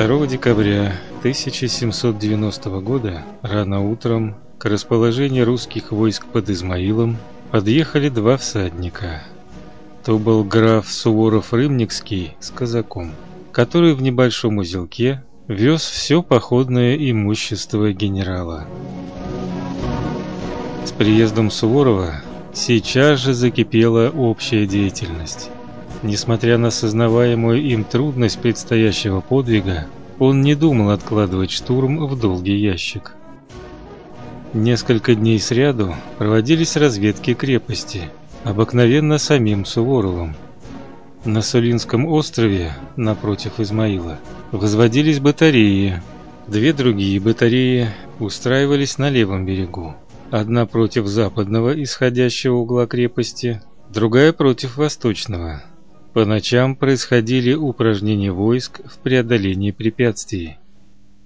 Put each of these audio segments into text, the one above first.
2 декабря 1790 года рано утром к расположению русских войск под Измаилом подъехали два всадника. То был граф Суворов-Рымникский с казаком, который в небольшом узелке вез все походное имущество генерала. С приездом Суворова сейчас же закипела общая деятельность. Несмотря на сознаваемую им трудность предстоящего подвига, он не думал откладывать штурм в долгий ящик. Несколько дней сряду проводились разведки крепости, обыкновенно самим Суворовым. На Сулинском острове, напротив Измаила, возводились батареи. Две другие батареи устраивались на левом берегу. Одна против западного исходящего угла крепости, другая против восточного. По ночам происходили упражнения войск в преодолении препятствий.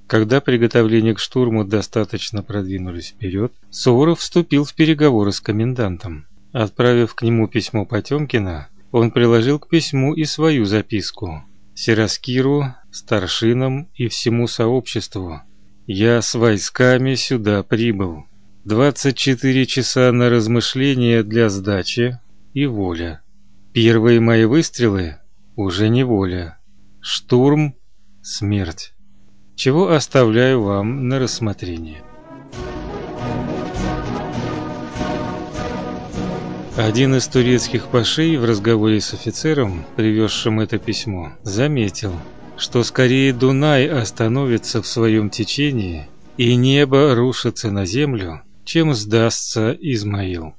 Когда приготовления к штурму достаточно продвинулись вперед, Суворов вступил в переговоры с комендантом. Отправив к нему письмо Потемкина, он приложил к письму и свою записку. Сираскиру, старшинам и всему сообществу. Я с войсками сюда прибыл. 24 часа на размышления для сдачи и воля. Первые мои выстрелы уже не воля. Штурм смерть. Чего оставляю вам на рассмотрение. Один из турецких пашей в разговоре с офицером, привезшим это письмо, заметил, что скорее Дунай остановится в своем течении и небо рушится на землю, чем сдастся Измаил.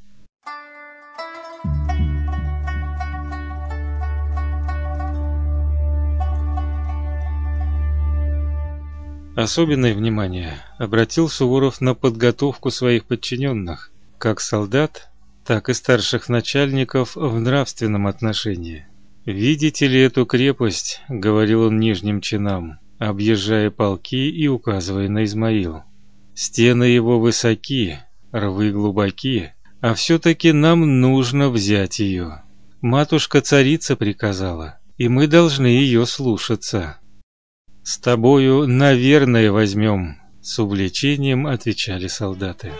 Особенное внимание обратил Суворов на подготовку своих подчиненных, как солдат, так и старших начальников в нравственном отношении. «Видите ли эту крепость?» — говорил он нижним чинам, объезжая полки и указывая на Измаил. «Стены его высоки, рвы глубоки, а все-таки нам нужно взять ее. Матушка-царица приказала, и мы должны ее слушаться». «С тобою, наверное, возьмем», — с увлечением отвечали солдаты.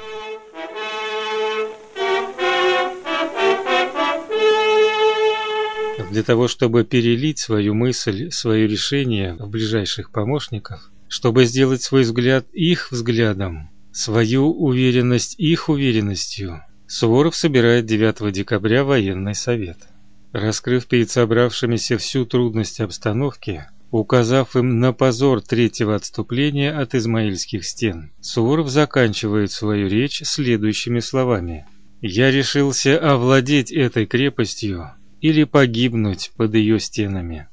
Для того, чтобы перелить свою мысль, свое решение в ближайших помощников, чтобы сделать свой взгляд их взглядом, свою уверенность их уверенностью, Суворов собирает 9 декабря военный совет. Раскрыв перед собравшимися всю трудность обстановки, указав им на позор третьего отступления от измаильских стен. Суворов заканчивает свою речь следующими словами: "Я решился овладеть этой крепостью или погибнуть под ее стенами".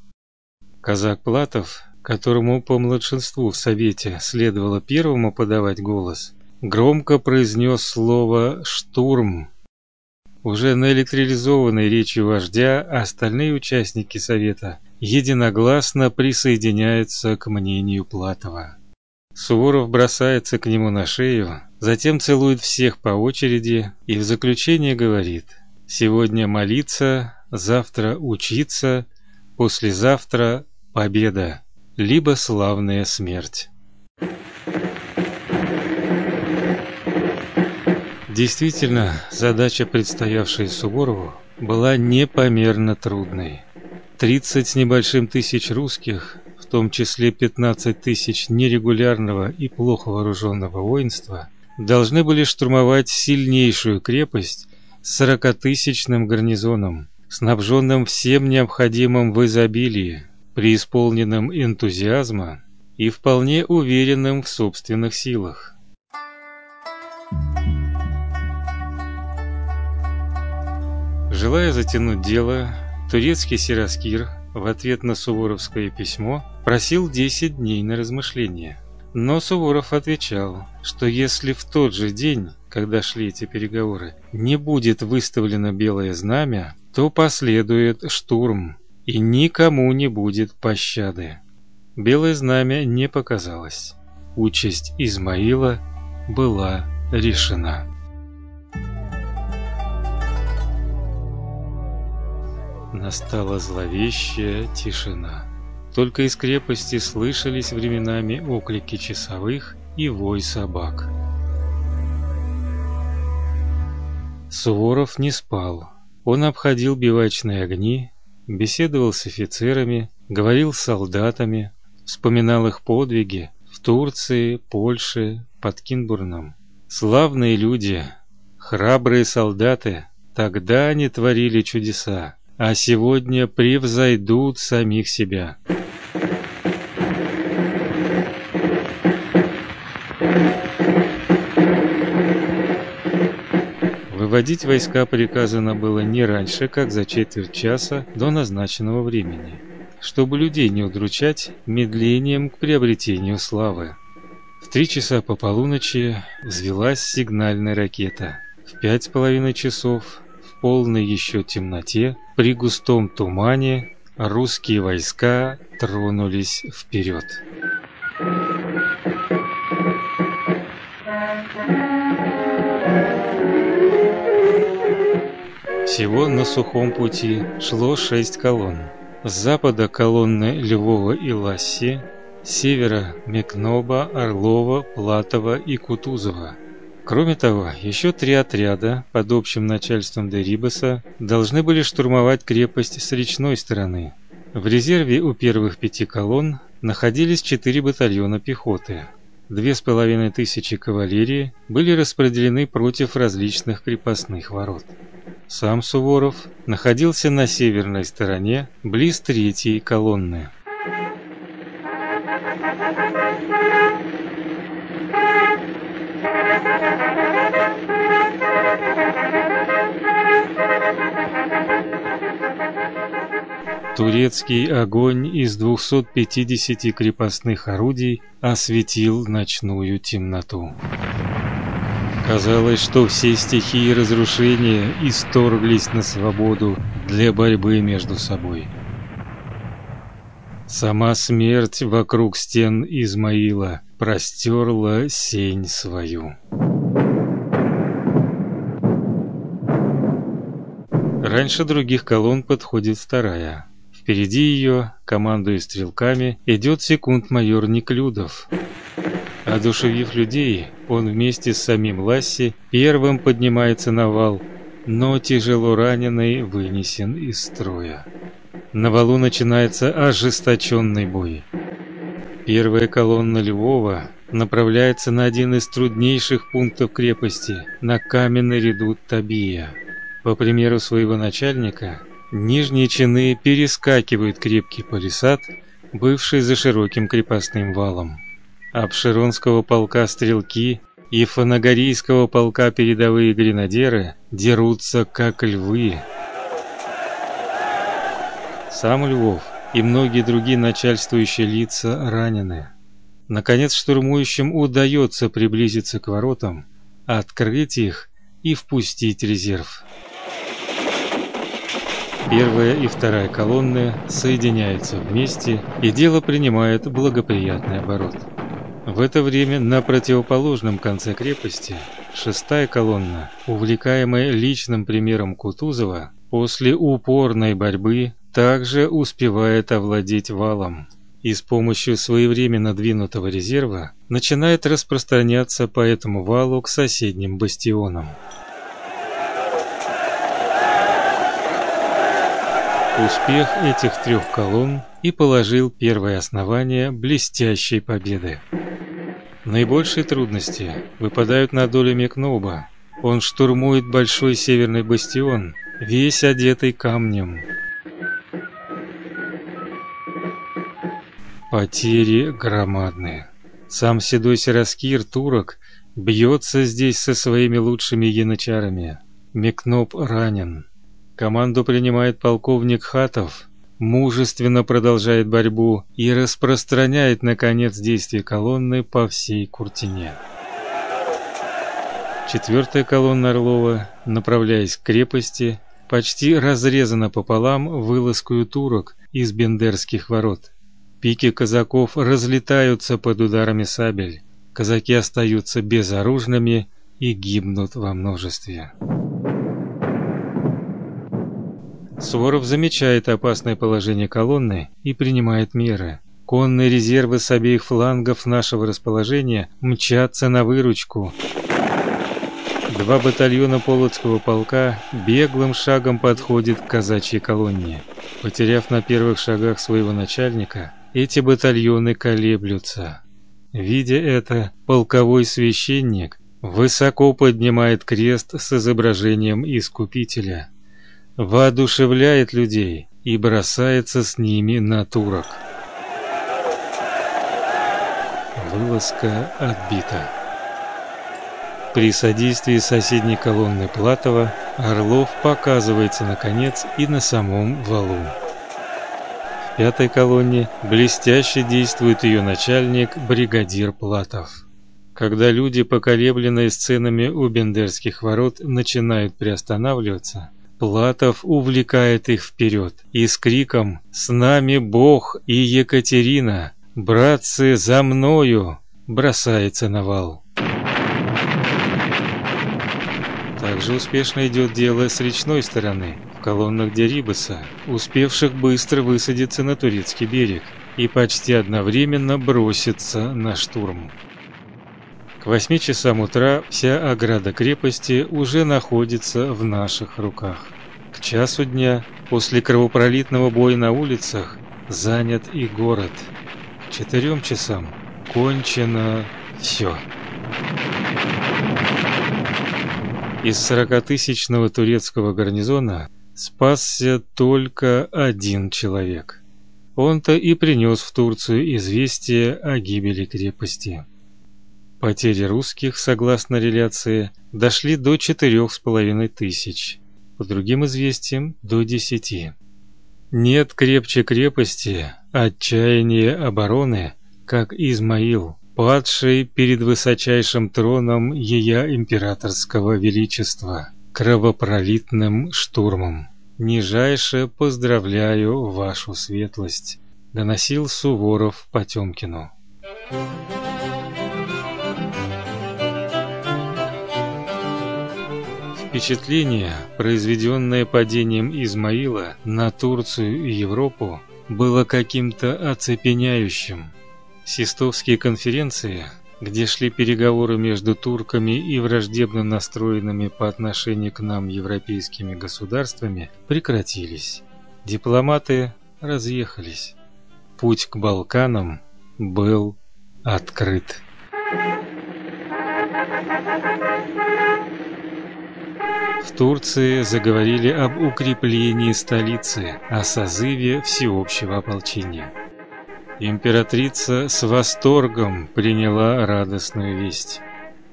Казак Платов, которому по младшинству в совете следовало первому подавать голос, громко произнес слово штурм. Уже наэлектризованной речью вождя остальные участники совета единогласно присоединяются к мнению Платова. Суворов бросается к нему на шею, затем целует всех по очереди и в заключение говорит: "Сегодня молиться, завтра учиться, послезавтра победа, либо славная смерть". Действительно, задача, предстоявшая Суворову, была непомерно трудной. Тридцать с небольшим тысяч русских, в том числе 15 тысяч нерегулярного и плохо вооруженного воинства, должны были штурмовать сильнейшую крепость с сорокатысячным гарнизоном, снабженным всем необходимым в изобилии, преисполненным энтузиазма и вполне уверенным в собственных силах. Желая затянуть дело, турецкий Сираскир в ответ на суворовское письмо просил 10 дней на размышление. Но Суворов отвечал, что если в тот же день, когда шли эти переговоры, не будет выставлено белое знамя, то последует штурм, и никому не будет пощады. Белое знамя не показалось. Участь Измаила была решена. Настала зловещая тишина. Только из крепости слышались временами оклики часовых и вой собак. Суворов не спал. Он обходил бивачные огни, беседовал с офицерами, говорил с солдатами, вспоминал их подвиги в Турции, Польше, под Кинбурном. Славные люди, храбрые солдаты, тогда они творили чудеса, а сегодня превзойдут самих себя. Выводить войска приказано было не раньше, как за четверть часа до назначенного времени, чтобы людей не удручать медлением к приобретению славы. В три часа по полуночи взвелась сигнальная ракета. В пять с половиной часов, полной еще темноте, при густом тумане, русские войска тронулись вперед. Всего на сухом пути шло шесть колонн. С запада колонны Львова и Ласси, с севера Мекноба, Орлова, Платова и Кутузова. Кроме того, еще три отряда под общим начальством Дерибаса должны были штурмовать крепость с речной стороны. В резерве у первых пяти колонн находились четыре батальона пехоты. Две с половиной тысячи кавалерии были распределены против различных крепостных ворот. Сам Суворов находился на северной стороне, близ третьей колонны. Турецкий огонь из 250 крепостных орудий осветил ночную темноту. Казалось, что все стихии разрушения исторглись на свободу для борьбы между собой. Сама смерть вокруг стен Измаила простерла сень свою. Раньше других колонн подходит вторая. Впереди ее, командуя стрелками, идет секунд-майор Неклюдов. Одушевив людей, он вместе с самим Ласси первым поднимается на вал, но тяжело раненый вынесен из строя. На валу начинается ожесточенный бой. Первая колонна Львова направляется на один из труднейших пунктов крепости, на каменный редут Табия. По примеру своего начальника, нижние чины перескакивают крепкий палисад, бывший за широким крепостным валом. Обширонского полка стрелки и Фанагорийского полка передовые гренадеры дерутся как львы. Сам Львов и многие другие начальствующие лица ранены. Наконец штурмующим удается приблизиться к воротам, открыть их и впустить резерв. Первая и вторая колонны соединяются вместе, и дело принимает благоприятный оборот. В это время на противоположном конце крепости шестая колонна, увлекаемая личным примером Кутузова, после упорной борьбы также успевает овладеть валом и с помощью своевременно двинутого резерва начинает распространяться по этому валу к соседним бастионам. Успех этих трех колонн и положил первое основание блестящей победы. Наибольшие трудности выпадают на долю Мекноба. Он штурмует большой северный бастион, весь одетый камнем. Потери громадные. Сам седой Сираскир, турок, бьется здесь со своими лучшими янычарами. Мекноб ранен. Команду принимает полковник Хатов, мужественно продолжает борьбу и распространяет наконец действие колонны по всей Куртине. Четвертая колонна Орлова, направляясь к крепости, почти разрезана пополам вылазкою турок из Бендерских ворот. Пики казаков разлетаются под ударами сабель. Казаки остаются безоружными и гибнут во множестве. Суворов замечает опасное положение колонны и принимает меры. Конные резервы с обеих флангов нашего расположения мчатся на выручку. Два батальона Полоцкого полка беглым шагом подходят к казачьей колонне. Потеряв на первых шагах своего начальника, эти батальоны колеблются. Видя это, полковой священник высоко поднимает крест с изображением искупителя, воодушевляет людей и бросается с ними на турок. Вылазка отбита. При содействии соседней колонны Платова Орлов показывается наконец и на самом валу. Пятой колонне блестяще действует ее начальник бригадир Платов. Когда люди, поколебленные сценами у Бендерских ворот, начинают приостанавливаться, Платов увлекает их вперед и с криком «С нами Бог и Екатерина! Братцы, за мною!» бросается на вал. Также успешно идет дело с речной стороны, колоннах Дерибаса, успевших быстро высадиться на турецкий берег и почти одновременно броситься на штурм. К восьми часам утра вся ограда крепости уже находится в наших руках. К часу дня, после кровопролитного боя на улицах, занят и город. К четырем часам кончено все. Из сорокатысячного турецкого гарнизона спасся только один человек. Он-то и принес в Турцию известие о гибели крепости. Потери русских, согласно реляции, дошли до четырех с половиной тысяч. По другим известиям до десяти. Нет крепче крепости, отчаяния обороны, как Измаил, падший перед высочайшим троном ея императорского величества, кровопролитным штурмом. Нижайше поздравляю вашу светлость, доносил Суворов Потёмкину. Впечатление, произведенное падением Измаила на Турцию и Европу, было каким-то оцепеняющим. Систовские конференции, где шли переговоры между турками и враждебно настроенными по отношению к нам европейскими государствами, прекратились. Дипломаты разъехались. Путь к Балканам был открыт. В Турции заговорили об укреплении столицы, о созыве всеобщего ополчения. Императрица с восторгом приняла радостную весть.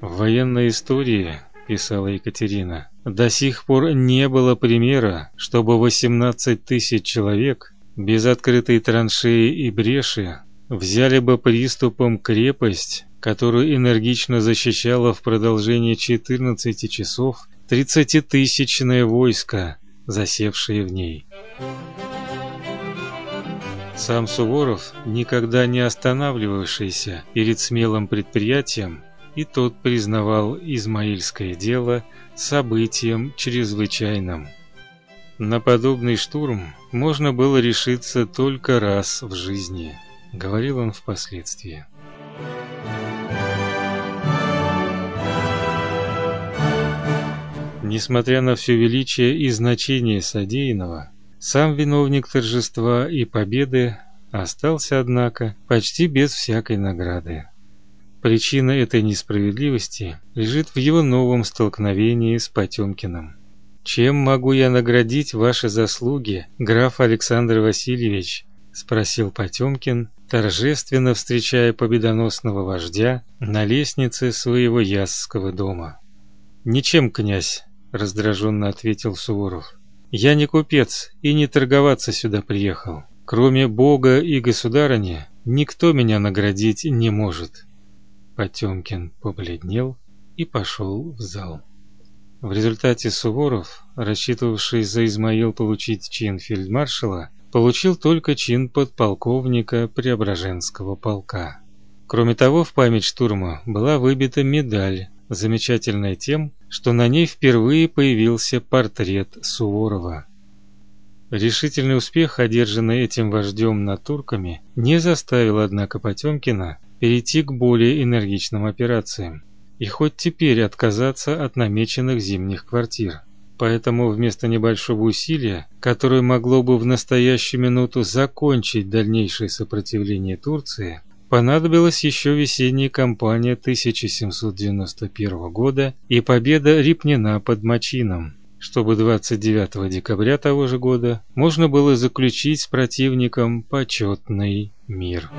В военной истории, писала Екатерина, до сих пор не было примера, чтобы 18 тысяч человек без открытой траншеи и бреши взяли бы приступом крепость, которую энергично защищало в продолжение 14 часов 30-тысячное войско, засевшее в ней. Сам Суворов, никогда не останавливавшийся перед смелым предприятием, и тот признавал Измаильское дело событием чрезвычайным. На подобный штурм можно было решиться только раз в жизни, говорил он впоследствии. Несмотря на все величие и значение содеянного, сам виновник торжества и победы остался, однако, почти без всякой награды. Причина этой несправедливости лежит в его новом столкновении с Потёмкиным. Чем могу я наградить ваши заслуги, граф Александр Васильевич? спросил Потёмкин, торжественно встречая победоносного вождя на лестнице своего ясского дома. Ничем, князь, раздраженно ответил Суворов. Я не купец и не торговаться сюда приехал. Кроме Бога и государыни, никто меня наградить не может. Потёмкин побледнел и пошел в зал. В результате Суворов, рассчитывавший за Измаил получить чин фельдмаршала, получил только чин подполковника Преображенского полка. Кроме того, в память штурма была выбита медаль замечательная тем, что на ней впервые появился портрет Суворова. Решительный успех, одержанный этим вождем над турками, не заставил, однако, Потемкина перейти к более энергичным операциям и хоть теперь отказаться от намеченных зимних квартир. Поэтому вместо небольшого усилия, которое могло бы в настоящую минуту закончить дальнейшее сопротивление Турции, понадобилась еще весенняя кампания 1791 года и победа Репнина под Мачином чтобы 29 декабря того же года можно было заключить с противником почетный мир.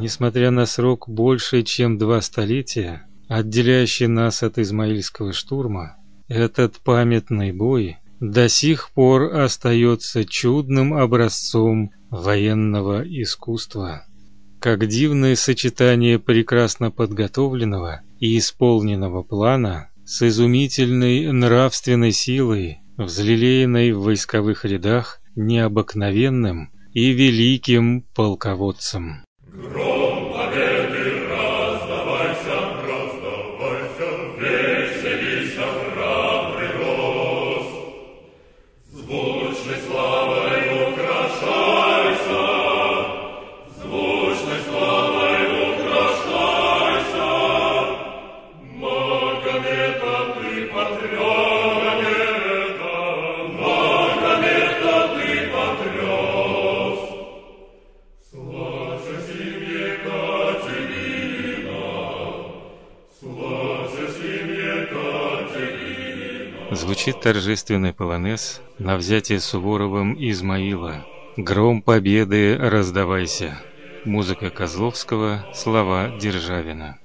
Несмотря на срок больше, чем два столетия, отделяющий нас от Измаильского штурма, этот памятный бой до сих пор остается чудным образцом военного искусства как дивное сочетание прекрасно подготовленного и исполненного плана с изумительной нравственной силой, взлелеянной в войсковых рядах необыкновенным и великим полководцем. Гром торжественный полонез на взятие Суворовым Измаила. Гром победы раздавайся. Музыка Козловского, слова Державина.